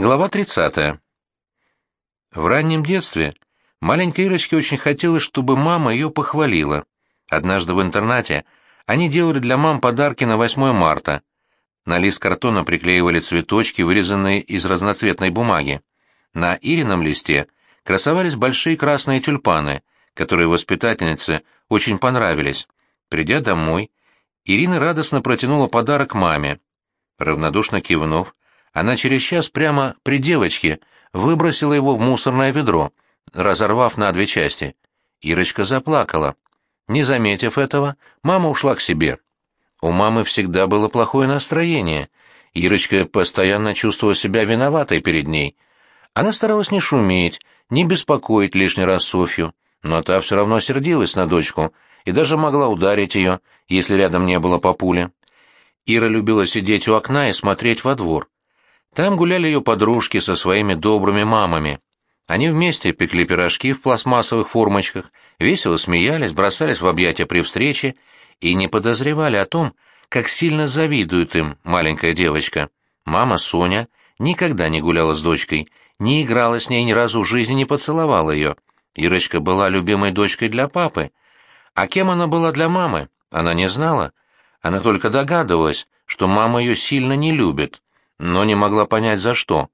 Глава 30. В раннем детстве маленькой Ирочке очень хотелось, чтобы мама ее похвалила. Однажды в интернате они делали для мам подарки на 8 марта. На лист картона приклеивали цветочки, вырезанные из разноцветной бумаги. На Ирином листе красовались большие красные тюльпаны, которые воспитательнице очень понравились. Придя домой, Ирина радостно протянула подарок маме. Равнодушно кивнув, она через час прямо при девочке выбросила его в мусорное ведро, разорвав на две части. Ирочка заплакала. Не заметив этого, мама ушла к себе. У мамы всегда было плохое настроение. Ирочка постоянно чувствовала себя виноватой перед ней. Она старалась не шуметь, не беспокоить лишний раз Софью, но та все равно сердилась на дочку и даже могла ударить ее, если рядом не было папули. Ира любила сидеть у окна и смотреть во двор. Там гуляли ее подружки со своими добрыми мамами. Они вместе пекли пирожки в пластмассовых формочках, весело смеялись, бросались в объятия при встрече и не подозревали о том, как сильно завидует им маленькая девочка. Мама Соня никогда не гуляла с дочкой, не играла с ней ни разу в жизни, не поцеловала ее. Ирочка была любимой дочкой для папы. А кем она была для мамы, она не знала. Она только догадывалась, что мама ее сильно не любит, но не могла понять за что.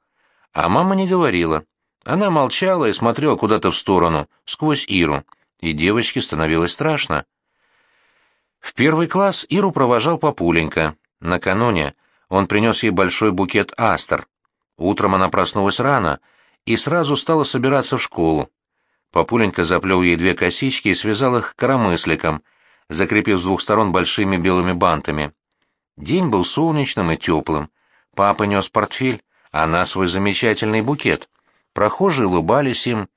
А мама не говорила. Она молчала и смотрела куда-то в сторону, сквозь Иру, и девочке становилось страшно. В первый класс Иру провожал папуленька. Накануне он принес ей большой букет астр. Утром она проснулась рано и сразу стала собираться в школу. Папуленька заплел ей две косички и связал их коромысликом, закрепив с двух сторон большими белыми бантами. День был солнечным и теплым. Папа нес портфель, а она свой замечательный букет. Прохожие улыбались им,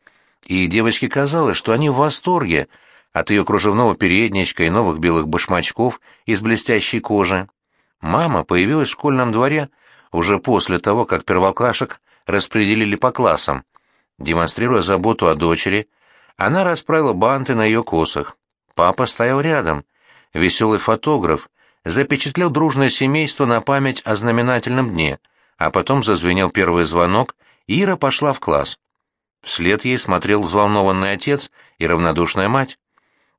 и девочке казалось, что они в восторге от ее кружевного передничка и новых белых башмачков из блестящей кожи. Мама появилась в школьном дворе уже после того, как первоклашек распределили по классам. Демонстрируя заботу о дочери, она расправила банты на ее косах. Папа стоял рядом. Веселый фотограф запечатлел дружное семейство на память о знаменательном дне, а потом зазвенел первый звонок, и Ира пошла в класс. Вслед ей смотрел взволнованный отец и равнодушная мать.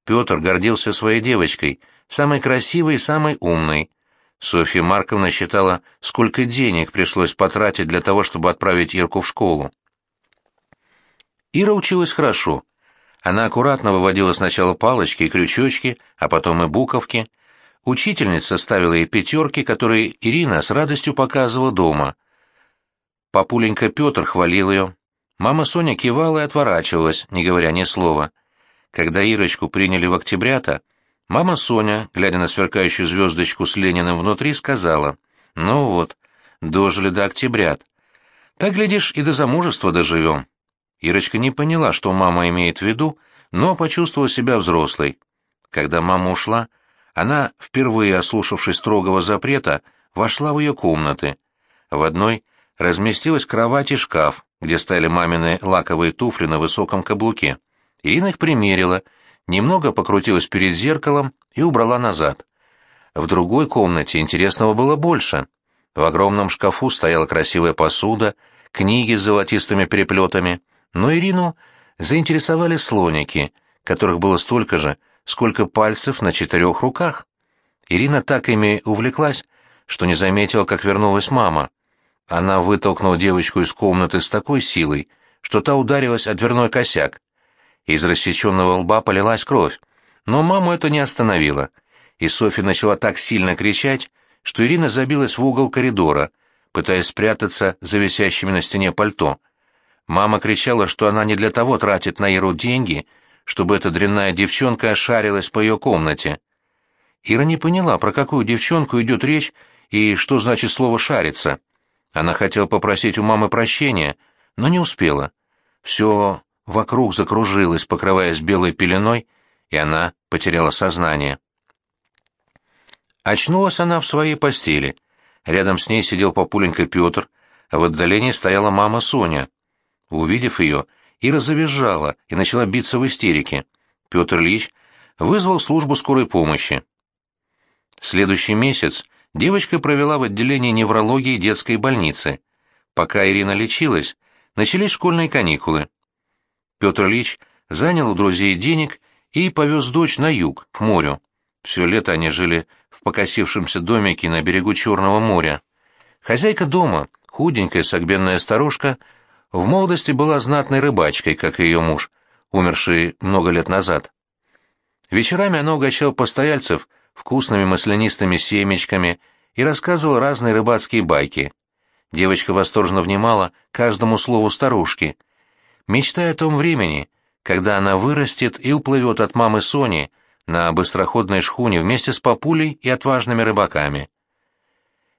Петр гордился своей девочкой, самой красивой и самой умной. Софья Марковна считала, сколько денег пришлось потратить для того, чтобы отправить Ирку в школу. Ира училась хорошо. Она аккуратно выводила сначала палочки и крючочки, а потом и буковки, Учительница ставила ей пятерки, которые Ирина с радостью показывала дома. Папуленька Петр хвалил ее. Мама Соня кивала и отворачивалась, не говоря ни слова. Когда Ирочку приняли в октябрята, мама Соня, глядя на сверкающую звездочку с Лениным внутри, сказала, «Ну вот, дожили до октябрят. Так, глядишь, и до замужества доживем». Ирочка не поняла, что мама имеет в виду, но почувствовала себя взрослой. Когда мама ушла, она, впервые ослушавшись строгого запрета, вошла в ее комнаты. В одной разместилась кровать и шкаф, где стояли мамины лаковые туфли на высоком каблуке. Ирина их примерила, немного покрутилась перед зеркалом и убрала назад. В другой комнате интересного было больше. В огромном шкафу стояла красивая посуда, книги с золотистыми переплетами, но Ирину заинтересовали слоники, которых было столько же, сколько пальцев на четырех руках. Ирина так ими увлеклась, что не заметила, как вернулась мама. Она вытолкнула девочку из комнаты с такой силой, что та ударилась о дверной косяк. Из рассеченного лба полилась кровь, но маму это не остановило, и Софья начала так сильно кричать, что Ирина забилась в угол коридора, пытаясь спрятаться за висящими на стене пальто. Мама кричала, что она не для того тратит на Иру деньги, чтобы эта дрянная девчонка шарилась по ее комнате. Ира не поняла, про какую девчонку идет речь и что значит слово «шариться». Она хотела попросить у мамы прощения, но не успела. Все вокруг закружилось, покрываясь белой пеленой, и она потеряла сознание. Очнулась она в своей постели. Рядом с ней сидел папуленька Петр, а в отдалении стояла мама Соня. Увидев ее, Ира завизжала и начала биться в истерике. Петр Ильич вызвал службу скорой помощи. Следующий месяц девочка провела в отделении неврологии детской больницы. Пока Ирина лечилась, начались школьные каникулы. Петр Ильич занял у друзей денег и повез дочь на юг, к морю. Все лето они жили в покосившемся домике на берегу Черного моря. Хозяйка дома, худенькая согбенная старушка, в молодости была знатной рыбачкой, как и ее муж, умерший много лет назад. Вечерами она угощала постояльцев вкусными маслянистыми семечками и рассказывала разные рыбацкие байки. Девочка восторженно внимала каждому слову старушки, мечтая о том времени, когда она вырастет и уплывет от мамы Сони на быстроходной шхуне вместе с папулей и отважными рыбаками.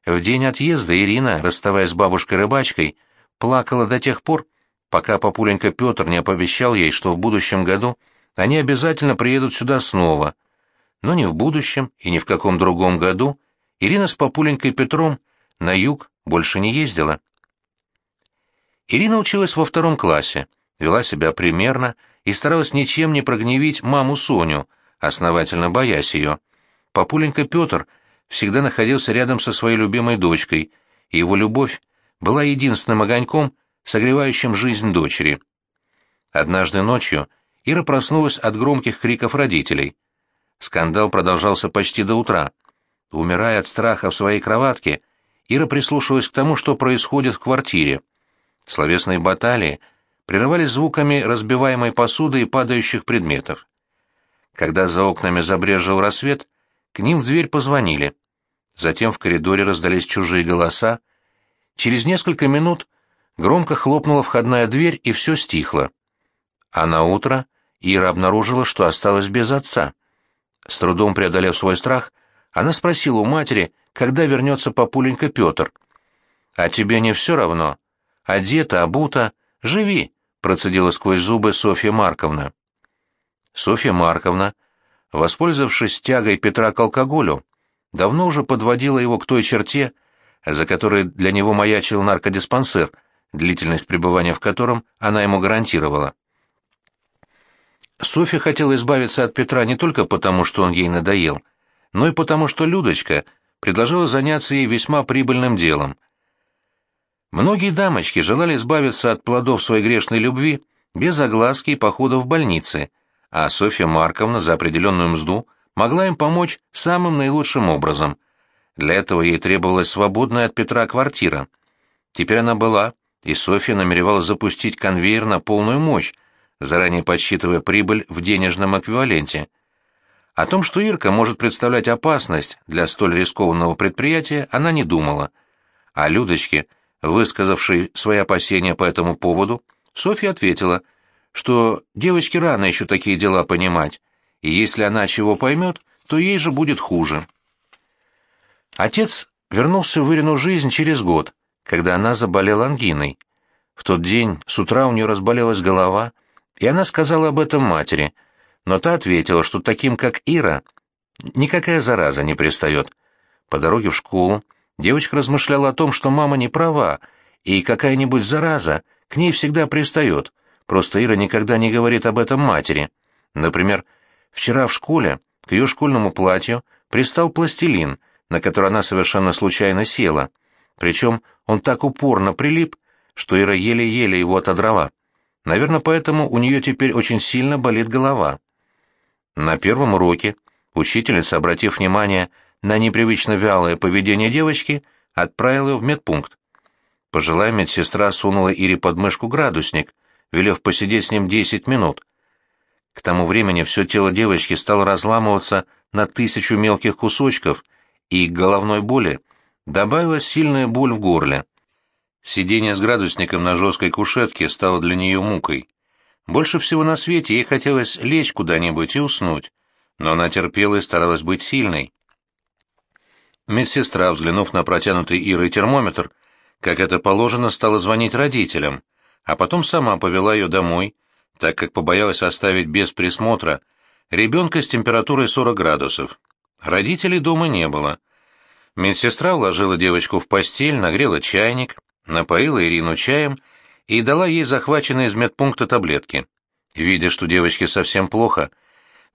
В день отъезда Ирина, расставаясь с бабушкой-рыбачкой, плакала до тех пор, пока папуленька Петр не оповещал ей, что в будущем году они обязательно приедут сюда снова. Но ни в будущем и ни в каком другом году Ирина с папуленькой Петром на юг больше не ездила. Ирина училась во втором классе, вела себя примерно и старалась ничем не прогневить маму Соню, основательно боясь ее. Папуленька Петр всегда находился рядом со своей любимой дочкой, и его любовь была единственным огоньком, согревающим жизнь дочери. Однажды ночью Ира проснулась от громких криков родителей. Скандал продолжался почти до утра. Умирая от страха в своей кроватке, Ира прислушалась к тому, что происходит в квартире. Словесные баталии прерывались звуками разбиваемой посуды и падающих предметов. Когда за окнами забрежил рассвет, к ним в дверь позвонили. Затем в коридоре раздались чужие голоса. Через несколько минут громко хлопнула входная дверь, и все стихло. А на утро Ира обнаружила, что осталась без отца. С трудом преодолев свой страх, она спросила у матери, когда вернется папуленька Петр. «А тебе не все равно? Одета, обута, живи!» — процедила сквозь зубы Софья Марковна. Софья Марковна, воспользовавшись тягой Петра к алкоголю, давно уже подводила его к той черте, за которой для него маячил наркодиспансер, длительность пребывания в котором она ему гарантировала. Софья хотела избавиться от Петра не только потому, что он ей надоел, но и потому, что Людочка предложила заняться ей весьма прибыльным делом. Многие дамочки желали избавиться от плодов своей грешной любви без огласки и похода в больницы, а Софья Марковна за определенную мзду могла им помочь самым наилучшим образом. Для этого ей требовалась свободная от Петра квартира. Теперь она была, и Софья намеревалась запустить конвейер на полную мощь, заранее подсчитывая прибыль в денежном эквиваленте. О том, что Ирка может представлять опасность для столь рискованного предприятия, она не думала. А Людочке, высказавшей свои опасения по этому поводу, Софья ответила – что девочке рано еще такие дела понимать, и если она чего поймет, то ей же будет хуже. Отец вернулся в Ирину жизнь через год, когда она заболела ангиной. В тот день с утра у нее разболелась голова, и она сказала об этом матери, но та ответила, что таким, как Ира, никакая зараза не пристает. По дороге в школу девочка размышляла о том, что мама не права, и какая-нибудь зараза к ней всегда пристает, Просто Ира никогда не говорит об этом матери. Например, вчера в школе к ее школьному платью пристал пластилин, на который она совершенно случайно села. Причем он так упорно прилип, что Ира еле-еле его отодрала. Наверное, поэтому у нее теперь очень сильно болит голова. На первом уроке учительница, обратив внимание на непривычно вялое поведение девочки, отправила ее в медпункт. Пожилая медсестра сунула Ире под мышку градусник, велев посидеть с ним десять минут. К тому времени все тело девочки стало разламываться на тысячу мелких кусочков, и головной боли добавилась сильная боль в горле. Сидение с градусником на жесткой кушетке стало для нее мукой. Больше всего на свете ей хотелось лечь куда-нибудь и уснуть, но она терпела и старалась быть сильной. Медсестра, взглянув на протянутый Ирой термометр, как это положено, стала звонить родителям а потом сама повела ее домой, так как побоялась оставить без присмотра ребенка с температурой 40 градусов. Родителей дома не было. Медсестра уложила девочку в постель, нагрела чайник, напоила Ирину чаем и дала ей захваченные из медпункта таблетки. Видя, что девочке совсем плохо,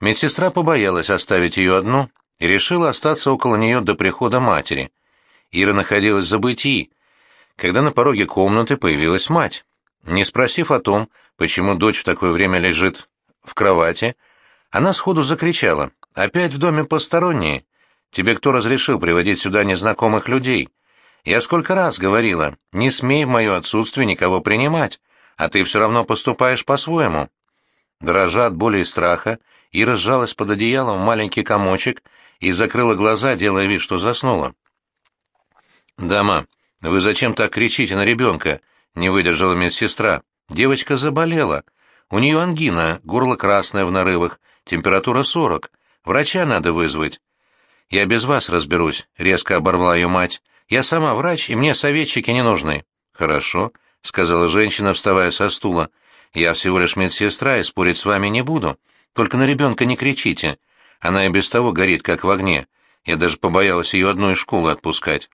медсестра побоялась оставить ее одну и решила остаться около нее до прихода матери. Ира находилась в забытии, когда на пороге комнаты появилась мать. Не спросив о том, почему дочь в такое время лежит в кровати, она сходу закричала. «Опять в доме посторонние? Тебе кто разрешил приводить сюда незнакомых людей? Я сколько раз говорила, не смей в мое отсутствие никого принимать, а ты все равно поступаешь по-своему». Дрожа от боли и страха, Ира сжалась под одеялом в маленький комочек и закрыла глаза, делая вид, что заснула. «Дама, вы зачем так кричите на ребенка?» — не выдержала медсестра. «Девочка заболела. У нее ангина, горло красное в нарывах, температура сорок. Врача надо вызвать». «Я без вас разберусь», — резко оборвала ее мать. «Я сама врач, и мне советчики не нужны». «Хорошо», — сказала женщина, вставая со стула. «Я всего лишь медсестра и спорить с вами не буду. Только на ребенка не кричите. Она и без того горит, как в огне. Я даже побоялась ее одной из школы отпускать.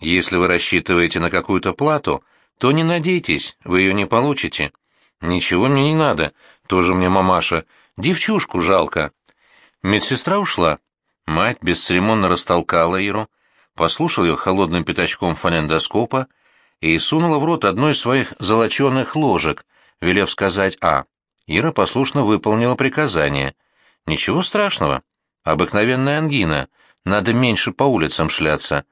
Если вы рассчитываете на какую-то плату, то не надейтесь, вы ее не получите. Ничего мне не надо, тоже мне мамаша. Девчушку жалко. Медсестра ушла. Мать бесцеремонно растолкала Иру, послушал ее холодным пятачком фонендоскопа и сунула в рот одну из своих золоченых ложек, велев сказать «А». Ира послушно выполнила приказание. «Ничего страшного. Обыкновенная ангина. Надо меньше по улицам шляться».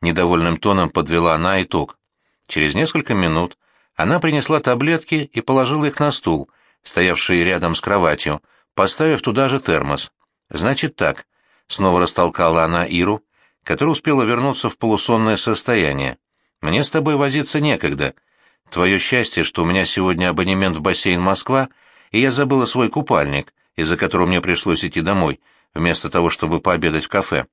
Недовольным тоном подвела она итог. Через несколько минут она принесла таблетки и положила их на стул, стоявший рядом с кроватью, поставив туда же термос. «Значит так», — снова растолкала она Иру, которая успела вернуться в полусонное состояние. «Мне с тобой возиться некогда. Твое счастье, что у меня сегодня абонемент в бассейн Москва, и я забыла свой купальник, из-за которого мне пришлось идти домой, вместо того, чтобы пообедать в кафе.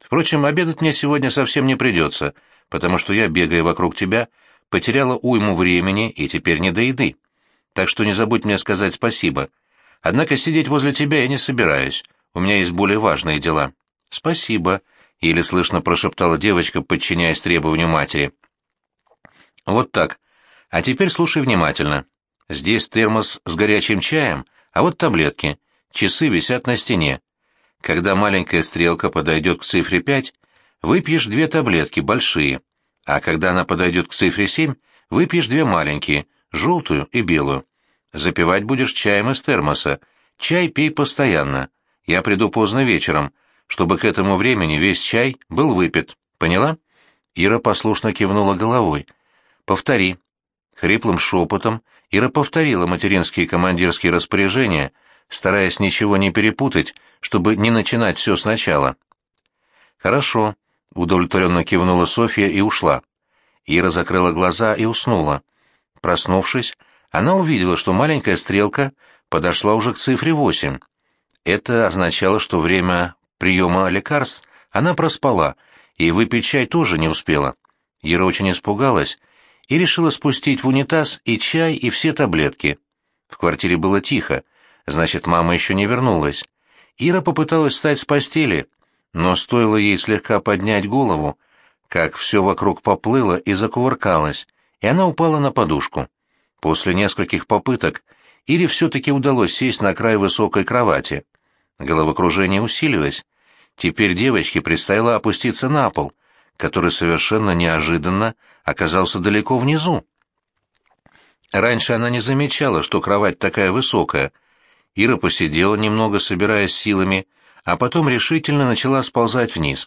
Впрочем, обедать мне сегодня совсем не придется, потому что я, бегая вокруг тебя, потеряла уйму времени и теперь не до еды. Так что не забудь мне сказать спасибо. Однако сидеть возле тебя я не собираюсь, у меня есть более важные дела». «Спасибо», — еле слышно прошептала девочка, подчиняясь требованию матери. «Вот так. А теперь слушай внимательно. Здесь термос с горячим чаем, а вот таблетки. Часы висят на стене. Когда маленькая стрелка подойдет к цифре 5, выпьешь две таблетки, большие, а когда она подойдет к цифре 7, выпьешь две маленькие, желтую и белую. Запивать будешь чаем из термоса. Чай пей постоянно. Я приду поздно вечером, чтобы к этому времени весь чай был выпит. Поняла? Ира послушно кивнула головой. Повтори. Хриплым шепотом Ира повторила материнские командирские распоряжения, стараясь ничего не перепутать, чтобы не начинать все сначала. «Хорошо», — удовлетворенно кивнула Софья и ушла. Ира закрыла глаза и уснула. Проснувшись, она увидела, что маленькая стрелка подошла уже к цифре восемь. Это означало, что время приема лекарств она проспала, и выпить чай тоже не успела. Ира очень испугалась и решила спустить в унитаз и чай, и все таблетки. В квартире было тихо, значит, мама еще не вернулась. Ира попыталась встать с постели, но стоило ей слегка поднять голову, как все вокруг поплыло и закувыркалось, и она упала на подушку. После нескольких попыток Ире все-таки удалось сесть на край высокой кровати. Головокружение усилилось. Теперь девочке предстояло опуститься на пол, который совершенно неожиданно оказался далеко внизу. Раньше она не замечала, что кровать такая высокая. Ира посидела немного, собираясь силами, а потом решительно начала сползать вниз.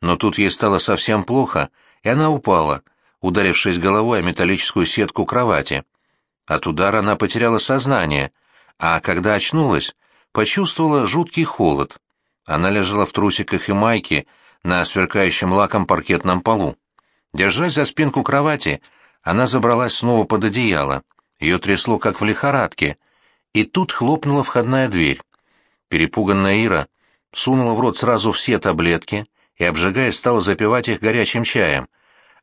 Но тут ей стало совсем плохо, и она упала, ударившись головой о металлическую сетку кровати. От удара она потеряла сознание, а когда очнулась, почувствовала жуткий холод. Она лежала в трусиках и майке на сверкающем лаком паркетном полу. Держась за спинку кровати, она забралась снова под одеяло. Ее трясло, как в лихорадке. И тут хлопнула входная дверь. Перепуганная Ира сунула в рот сразу все таблетки и, обжигая, стала запивать их горячим чаем.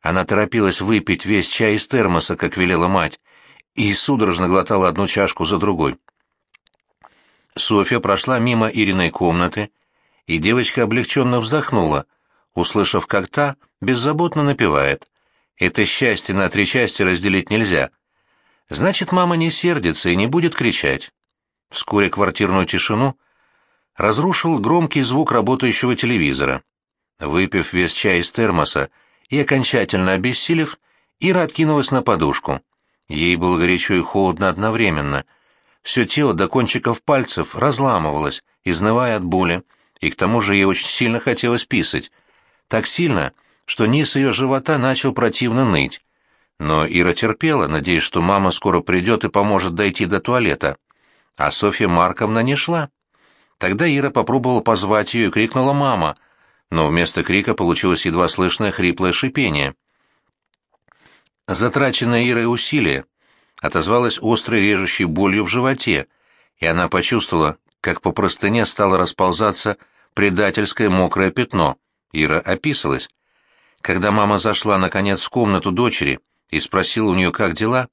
Она торопилась выпить весь чай из термоса, как велела мать, и судорожно глотала одну чашку за другой. Софья прошла мимо Ириной комнаты, и девочка облегченно вздохнула, услышав, как та беззаботно напевает. «Это счастье на три части разделить нельзя». Значит, мама не сердится и не будет кричать. Вскоре квартирную тишину разрушил громкий звук работающего телевизора. Выпив весь чай из термоса и окончательно обессилев, Ира откинулась на подушку. Ей было горячо и холодно одновременно. Все тело до кончиков пальцев разламывалось, изнывая от боли, и к тому же ей очень сильно хотелось писать. Так сильно, что низ ее живота начал противно ныть. Но Ира терпела, надеясь, что мама скоро придет и поможет дойти до туалета. А Софья Марковна не шла. Тогда Ира попробовала позвать ее и крикнула «мама», но вместо крика получилось едва слышное хриплое шипение. Затраченное Ирой усилие отозвалось острой режущей болью в животе, и она почувствовала, как по простыне стало расползаться предательское мокрое пятно. Ира описалась. Когда мама зашла, наконец, в комнату дочери и спросила у нее, как дела,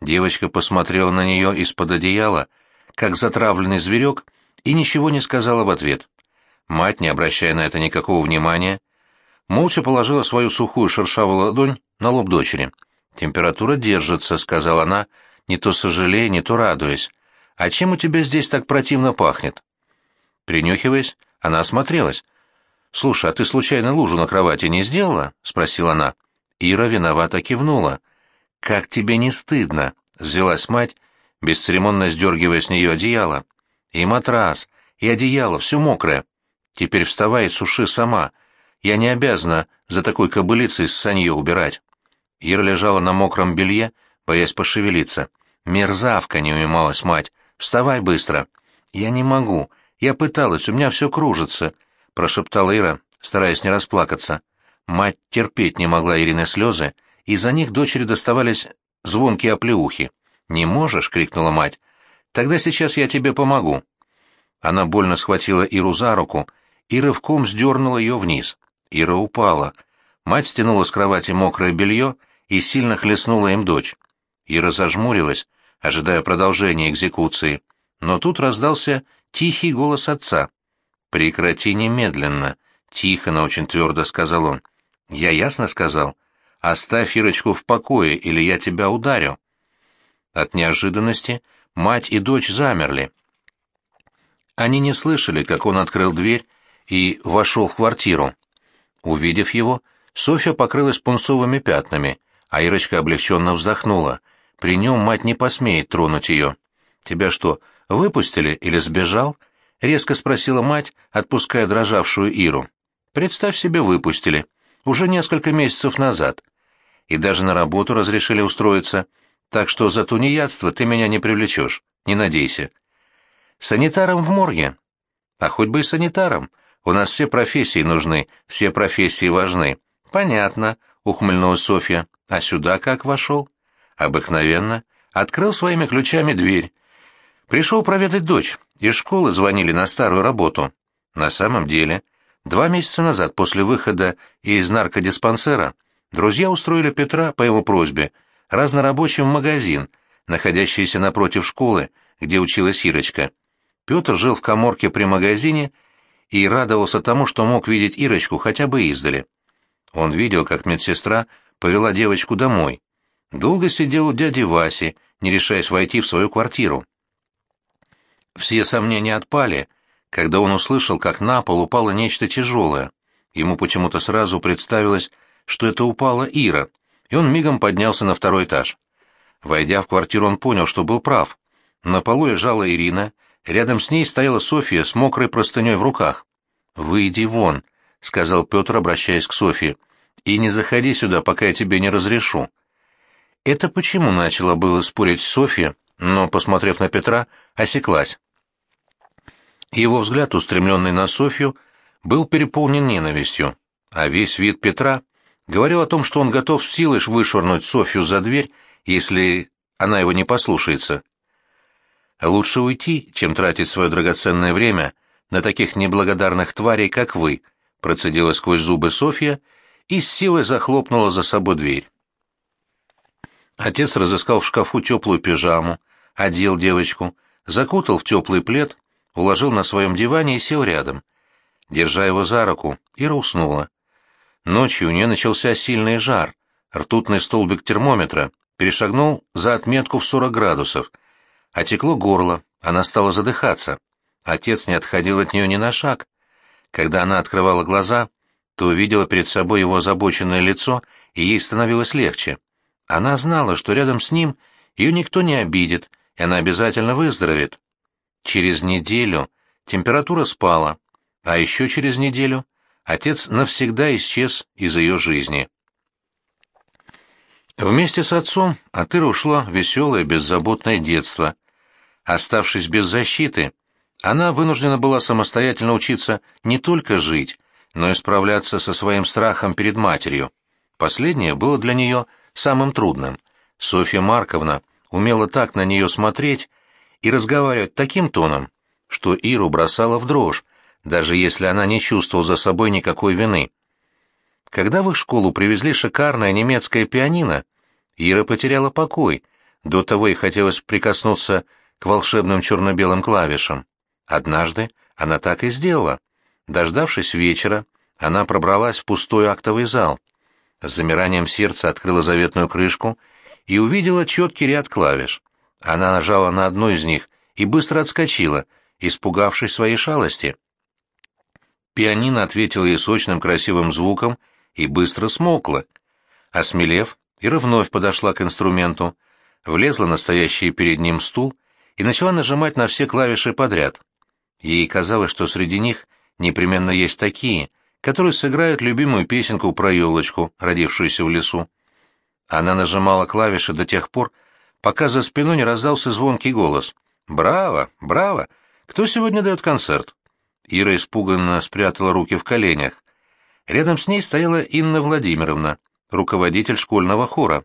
девочка посмотрела на нее из-под одеяла, как затравленный зверек, и ничего не сказала в ответ. Мать, не обращая на это никакого внимания, молча положила свою сухую шершавую ладонь на лоб дочери. «Температура держится», — сказала она, не то сожалея, не то радуясь. «А чем у тебя здесь так противно пахнет?» Принюхиваясь, она осмотрелась. «Слушай, а ты случайно лужу на кровати не сделала?» — спросила она. Ира виновато кивнула. «Как тебе не стыдно?» — взялась мать, бесцеремонно сдергивая с нее одеяло. «И матрас, и одеяло, все мокрое. Теперь вставай и суши сама. Я не обязана за такой кобылицей с санье убирать». Ира лежала на мокром белье, боясь пошевелиться. «Мерзавка!» — не унималась мать. «Вставай быстро!» «Я не могу. Я пыталась, у меня все кружится», — прошептала Ира, стараясь не расплакаться. Мать терпеть не могла Ирины слезы, и за них дочери доставались звонкие оплеухи. «Не можешь?» — крикнула мать. «Тогда сейчас я тебе помогу». Она больно схватила Иру за руку и рывком сдернула ее вниз. Ира упала. Мать стянула с кровати мокрое белье и сильно хлестнула им дочь. Ира зажмурилась, ожидая продолжения экзекуции, но тут раздался тихий голос отца. «Прекрати немедленно», — тихо, но очень твердо сказал он. «Я ясно сказал? Оставь Ирочку в покое, или я тебя ударю». От неожиданности мать и дочь замерли. Они не слышали, как он открыл дверь и вошел в квартиру. Увидев его, Софья покрылась пунцовыми пятнами, а Ирочка облегченно вздохнула. При нем мать не посмеет тронуть ее. «Тебя что, выпустили или сбежал?» — резко спросила мать, отпуская дрожавшую Иру. «Представь себе, выпустили. Уже несколько месяцев назад. И даже на работу разрешили устроиться. Так что за тунеядство ты меня не привлечешь. Не надейся». «Санитаром в морге». «А хоть бы и санитаром. У нас все профессии нужны, все профессии важны». «Понятно», — ухмыльнулась Софья. А сюда как вошел? Обыкновенно. Открыл своими ключами дверь. Пришел проведать дочь. Из школы звонили на старую работу. На самом деле, два месяца назад после выхода из наркодиспансера друзья устроили Петра по его просьбе разнорабочим магазин, находящийся напротив школы, где училась Ирочка. Петр жил в коморке при магазине и радовался тому, что мог видеть Ирочку хотя бы издали. Он видел, как медсестра повела девочку домой. Долго сидел у дяди Васи, не решаясь войти в свою квартиру. Все сомнения отпали, когда он услышал, как на пол упало нечто тяжелое. Ему почему-то сразу представилось, что это упала Ира, и он мигом поднялся на второй этаж. Войдя в квартиру, он понял, что был прав. На полу лежала Ирина, рядом с ней стояла Софья с мокрой простыней в руках. «Выйди вон», — сказал Петр, обращаясь к Софье и не заходи сюда, пока я тебе не разрешу». Это почему начала было спорить Софья, но, посмотрев на Петра, осеклась. Его взгляд, устремленный на Софью, был переполнен ненавистью, а весь вид Петра говорил о том, что он готов в силы вышвырнуть Софью за дверь, если она его не послушается. «Лучше уйти, чем тратить свое драгоценное время на таких неблагодарных тварей, как вы», процедила сквозь зубы Софья и с силой захлопнула за собой дверь. Отец разыскал в шкафу теплую пижаму, одел девочку, закутал в теплый плед, уложил на своем диване и сел рядом. Держа его за руку, Ира уснула. Ночью у нее начался сильный жар, ртутный столбик термометра перешагнул за отметку в 40 градусов. Отекло горло, она стала задыхаться. Отец не отходил от нее ни на шаг. Когда она открывала глаза, то увидела перед собой его озабоченное лицо, и ей становилось легче. Она знала, что рядом с ним ее никто не обидит, и она обязательно выздоровеет. Через неделю температура спала, а еще через неделю отец навсегда исчез из ее жизни. Вместе с отцом от Иры ушло веселое, беззаботное детство. Оставшись без защиты, она вынуждена была самостоятельно учиться не только жить, но и справляться со своим страхом перед матерью. Последнее было для нее самым трудным. Софья Марковна умела так на нее смотреть и разговаривать таким тоном, что Иру бросала в дрожь, даже если она не чувствовала за собой никакой вины. Когда в их школу привезли шикарное немецкое пианино, Ира потеряла покой, до того ей хотелось прикоснуться к волшебным черно-белым клавишам. Однажды она так и сделала. Дождавшись вечера, она пробралась в пустой актовый зал. С замиранием сердца открыла заветную крышку и увидела четкий ряд клавиш. Она нажала на одну из них и быстро отскочила, испугавшись своей шалости. Пианино ответило ей сочным красивым звуком и быстро смолкло. Осмелев, Ира вновь подошла к инструменту, влезла на стоящий перед ним стул и начала нажимать на все клавиши подряд. Ей казалось, что среди них непременно есть такие, которые сыграют любимую песенку про елочку, родившуюся в лесу. Она нажимала клавиши до тех пор, пока за спиной не раздался звонкий голос. «Браво! Браво! Кто сегодня дает концерт?» Ира испуганно спрятала руки в коленях. Рядом с ней стояла Инна Владимировна, руководитель школьного хора.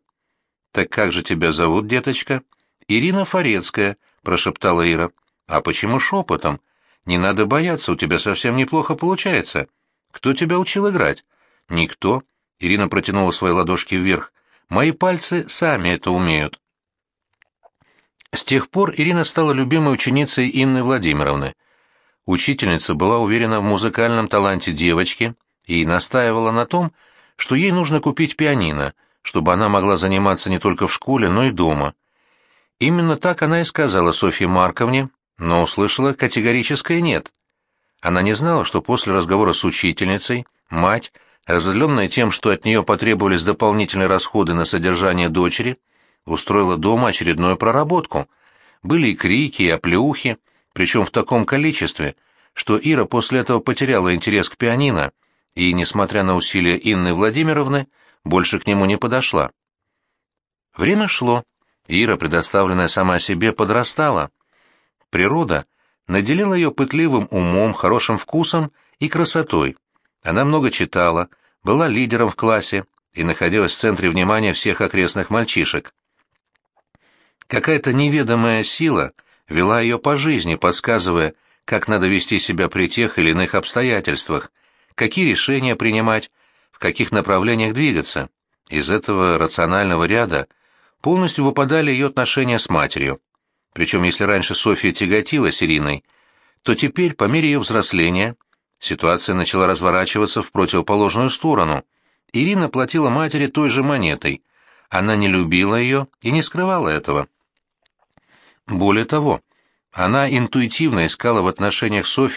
«Так как же тебя зовут, деточка?» «Ирина Форецкая», — прошептала Ира. «А почему шепотом? Не надо бояться, у тебя совсем неплохо получается. Кто тебя учил играть?» «Никто». Ирина протянула свои ладошки вверх. «Мои пальцы сами это умеют». С тех пор Ирина стала любимой ученицей Инны Владимировны. Учительница была уверена в музыкальном таланте девочки и настаивала на том, что ей нужно купить пианино, чтобы она могла заниматься не только в школе, но и дома. Именно так она и сказала Софье Марковне, но услышала категорическое «нет». Она не знала, что после разговора с учительницей мать, разозленная тем, что от нее потребовались дополнительные расходы на содержание дочери, устроила дома очередную проработку. Были и крики, и оплеухи, причем в таком количестве, что Ира после этого потеряла интерес к пианино и, несмотря на усилия Инны Владимировны, больше к нему не подошла. Время шло. Ира, предоставленная сама себе, подрастала. Природа наделила ее пытливым умом, хорошим вкусом и красотой. Она много читала, была лидером в классе и находилась в центре внимания всех окрестных мальчишек. Какая-то неведомая сила вела ее по жизни, подсказывая, как надо вести себя при тех или иных обстоятельствах, какие решения принимать, в каких направлениях двигаться. Из этого рационального ряда полностью выпадали ее отношения с матерью. Причем если раньше Софья тяготилась Ириной, то теперь, по мере ее взросления, ситуация начала разворачиваться в противоположную сторону. Ирина платила матери той же монетой. Она не любила ее и не скрывала этого. Более того, она интуитивно искала в отношениях с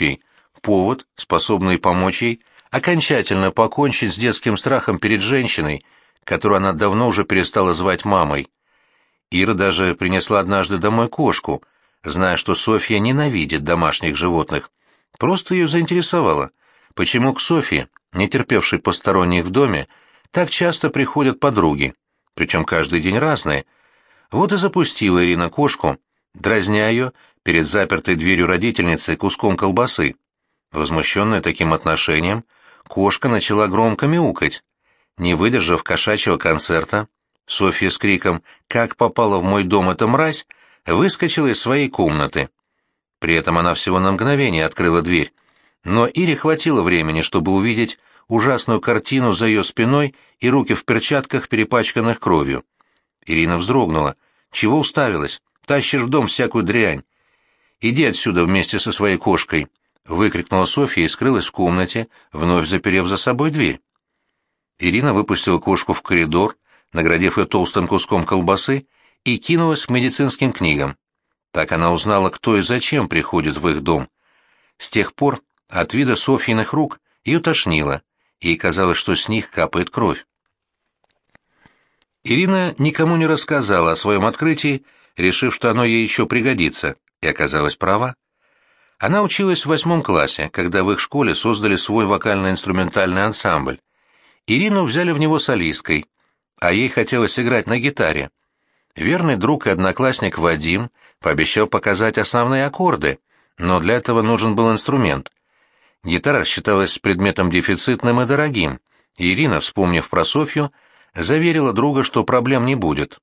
повод, способный помочь ей окончательно покончить с детским страхом перед женщиной, которую она давно уже перестала звать мамой. Ира даже принесла однажды домой кошку, зная, что Софья ненавидит домашних животных. Просто ее заинтересовало, почему к Софье, не терпевшей посторонних в доме, так часто приходят подруги, причем каждый день разные. Вот и запустила Ирина кошку, дразня ее перед запертой дверью родительницы куском колбасы. Возмущенная таким отношением, кошка начала громко мяукать. Не выдержав кошачьего концерта, Софья с криком «Как попала в мой дом эта мразь!» выскочила из своей комнаты. При этом она всего на мгновение открыла дверь. Но Ире хватило времени, чтобы увидеть ужасную картину за ее спиной и руки в перчатках, перепачканных кровью. Ирина вздрогнула. «Чего уставилась? Тащишь в дом всякую дрянь. Иди отсюда вместе со своей кошкой!» — выкрикнула Софья и скрылась в комнате, вновь заперев за собой дверь. Ирина выпустила кошку в коридор, наградив ее толстым куском колбасы, и кинулась к медицинским книгам. Так она узнала, кто и зачем приходит в их дом. С тех пор от вида Софьиных рук ее тошнило, ей казалось, что с них капает кровь. Ирина никому не рассказала о своем открытии, решив, что оно ей еще пригодится, и оказалась права. Она училась в восьмом классе, когда в их школе создали свой вокально-инструментальный ансамбль. Ирину взяли в него солисткой, а ей хотелось играть на гитаре. Верный друг и одноклассник Вадим пообещал показать основные аккорды, но для этого нужен был инструмент. Гитара считалась предметом дефицитным и дорогим, Ирина, вспомнив про Софью, заверила друга, что проблем не будет.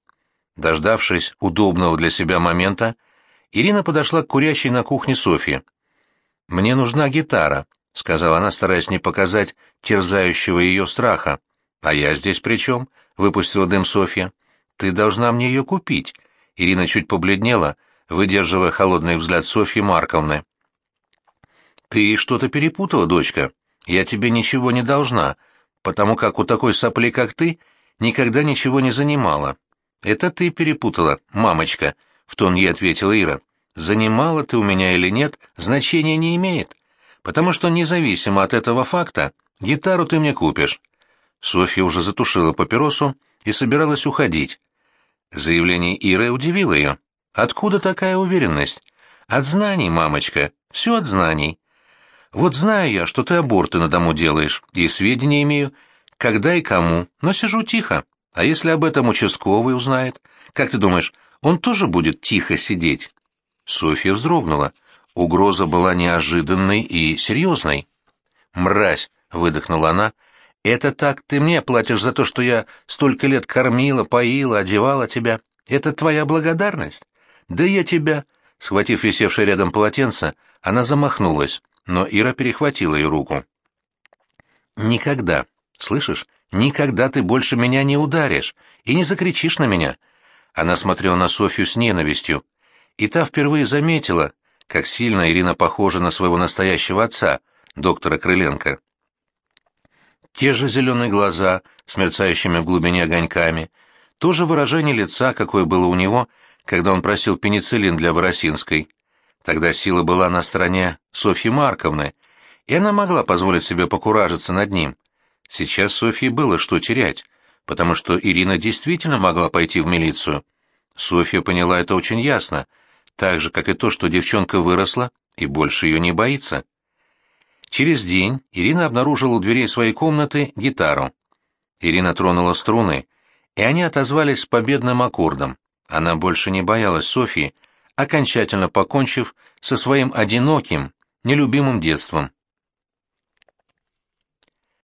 Дождавшись удобного для себя момента, Ирина подошла к курящей на кухне Софье. «Мне нужна гитара», — сказала она, стараясь не показать терзающего ее страха. «А я здесь при чем?» — выпустила дым Софья. «Ты должна мне ее купить». Ирина чуть побледнела, выдерживая холодный взгляд Софьи Марковны. «Ты что-то перепутала, дочка. Я тебе ничего не должна, потому как у такой сопли, как ты, никогда ничего не занимала. Это ты перепутала, мамочка», — в тон ей ответила Ира. «Занимала ты у меня или нет, значения не имеет, потому что независимо от этого факта, гитару ты мне купишь». Софья уже затушила папиросу и собиралась уходить. Заявление Иры удивило ее. «Откуда такая уверенность?» «От знаний, мамочка, все от знаний. Вот знаю я, что ты аборты на дому делаешь, и сведения имею, когда и кому, но сижу тихо. А если об этом участковый узнает? Как ты думаешь, он тоже будет тихо сидеть?» Софья вздрогнула. Угроза была неожиданной и серьезной. «Мразь!» — выдохнула она. «Это так ты мне платишь за то, что я столько лет кормила, поила, одевала тебя? Это твоя благодарность? Да я тебя...» Схватив висевшее рядом полотенце, она замахнулась но Ира перехватила ее руку. «Никогда, слышишь, никогда ты больше меня не ударишь и не закричишь на меня». Она смотрела на Софью с ненавистью, и та впервые заметила, как сильно Ирина похожа на своего настоящего отца, доктора Крыленко. Те же зеленые глаза с мерцающими в глубине огоньками, то же выражение лица, какое было у него, когда он просил пенициллин для Воросинской. Тогда сила была на стороне Софьи Марковны, и она могла позволить себе покуражиться над ним. Сейчас Софье было что терять, потому что Ирина действительно могла пойти в милицию. Софья поняла это очень ясно, так же, как и то, что девчонка выросла и больше ее не боится. Через день Ирина обнаружила у дверей своей комнаты гитару. Ирина тронула струны, и они отозвались победным аккордом. Она больше не боялась Софьи, окончательно покончив со своим одиноким, нелюбимым детством.